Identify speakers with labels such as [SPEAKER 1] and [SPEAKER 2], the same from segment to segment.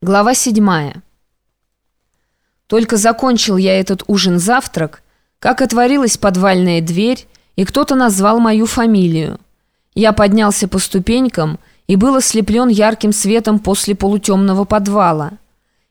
[SPEAKER 1] Глава 7. Только закончил я этот ужин-завтрак, как отворилась подвальная дверь, и кто-то назвал мою фамилию. Я поднялся по ступенькам и был ослеплен ярким светом после полутемного подвала.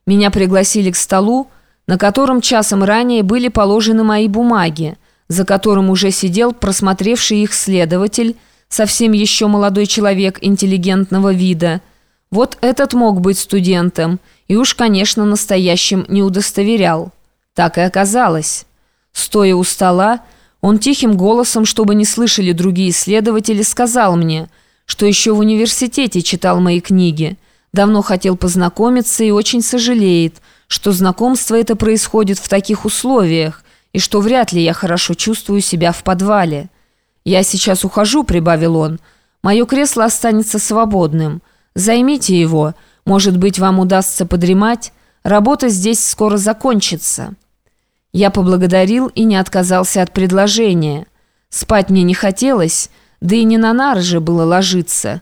[SPEAKER 1] Меня пригласили к столу, на котором часом ранее были положены мои бумаги, за которым уже сидел просмотревший их следователь, совсем еще молодой человек интеллигентного вида – вот этот мог быть студентом, и уж, конечно, настоящим не удостоверял. Так и оказалось. Стоя у стола, он тихим голосом, чтобы не слышали другие следователи, сказал мне, что еще в университете читал мои книги, давно хотел познакомиться и очень сожалеет, что знакомство это происходит в таких условиях, и что вряд ли я хорошо чувствую себя в подвале. «Я сейчас ухожу», — прибавил он, — «мое кресло останется свободным». Займите его. Может быть, вам удастся подремать. Работа здесь скоро закончится». Я поблагодарил и не отказался от предложения. Спать мне не хотелось, да и не на нары же было ложиться.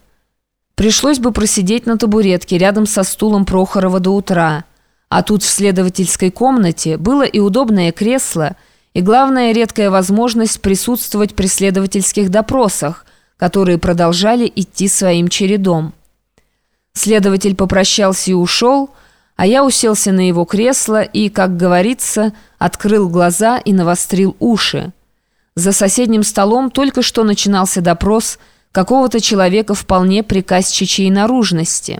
[SPEAKER 1] Пришлось бы просидеть на табуретке рядом со стулом Прохорова до утра. А тут в следовательской комнате было и удобное кресло, и, главное, редкая возможность присутствовать при следовательских допросах, которые продолжали идти своим чередом. Следователь попрощался и ушел, а я уселся на его кресло и, как говорится, открыл глаза и навострил уши. За соседним столом только что начинался допрос какого-то человека вполне приказчичьей наружности.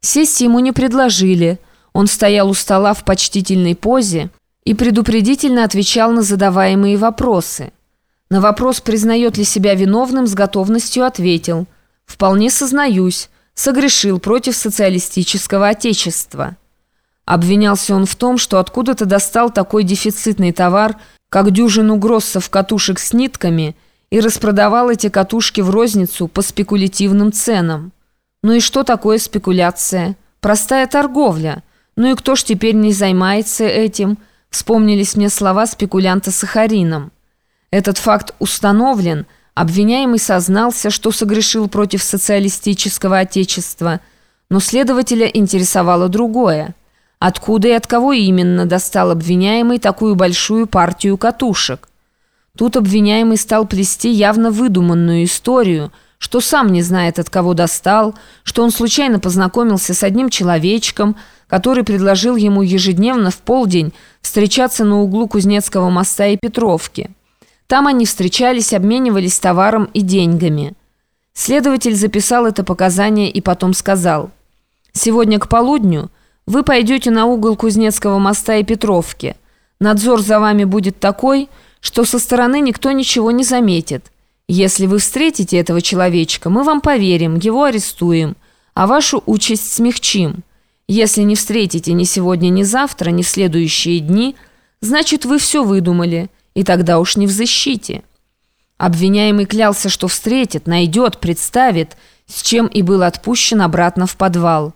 [SPEAKER 1] Сесть ему не предложили, он стоял у стола в почтительной позе и предупредительно отвечал на задаваемые вопросы. На вопрос, признает ли себя виновным, с готовностью ответил «Вполне сознаюсь, согрешил против социалистического отечества. Обвинялся он в том, что откуда-то достал такой дефицитный товар, как дюжину гроссов катушек с нитками, и распродавал эти катушки в розницу по спекулятивным ценам. Ну и что такое спекуляция? Простая торговля. Ну и кто ж теперь не займается этим? Вспомнились мне слова спекулянта сахарином. Этот факт установлен – Обвиняемый сознался, что согрешил против социалистического отечества, но следователя интересовало другое. Откуда и от кого именно достал обвиняемый такую большую партию катушек? Тут обвиняемый стал плести явно выдуманную историю, что сам не знает, от кого достал, что он случайно познакомился с одним человечком, который предложил ему ежедневно в полдень встречаться на углу Кузнецкого моста и Петровки. Там они встречались, обменивались товаром и деньгами. Следователь записал это показание и потом сказал, «Сегодня к полудню вы пойдете на угол Кузнецкого моста и Петровки. Надзор за вами будет такой, что со стороны никто ничего не заметит. Если вы встретите этого человечка, мы вам поверим, его арестуем, а вашу участь смягчим. Если не встретите ни сегодня, ни завтра, ни в следующие дни, значит, вы все выдумали» и тогда уж не в защите. Обвиняемый клялся, что встретит, найдет, представит, с чем и был отпущен обратно в подвал.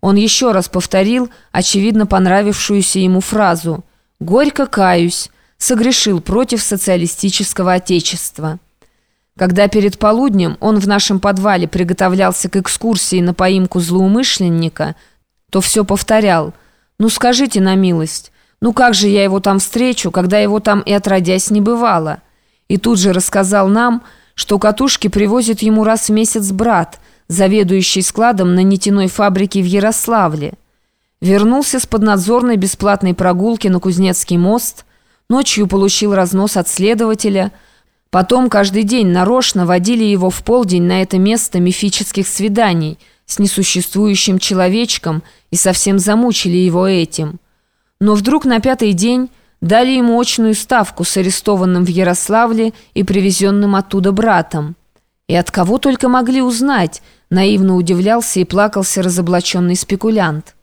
[SPEAKER 1] Он еще раз повторил очевидно понравившуюся ему фразу «Горько каюсь, согрешил против социалистического отечества». Когда перед полуднем он в нашем подвале приготовлялся к экскурсии на поимку злоумышленника, то все повторял «Ну скажите на милость, ну как же я его там встречу, когда его там и отродясь не бывало? И тут же рассказал нам, что катушки привозит ему раз в месяц брат, заведующий складом на нитяной фабрике в Ярославле. Вернулся с поднадзорной бесплатной прогулки на Кузнецкий мост, ночью получил разнос от следователя, потом каждый день нарочно водили его в полдень на это место мифических свиданий с несуществующим человечком и совсем замучили его этим – но вдруг на пятый день дали ему очную ставку с арестованным в Ярославле и привезенным оттуда братом. И от кого только могли узнать, наивно удивлялся и плакался разоблаченный спекулянт.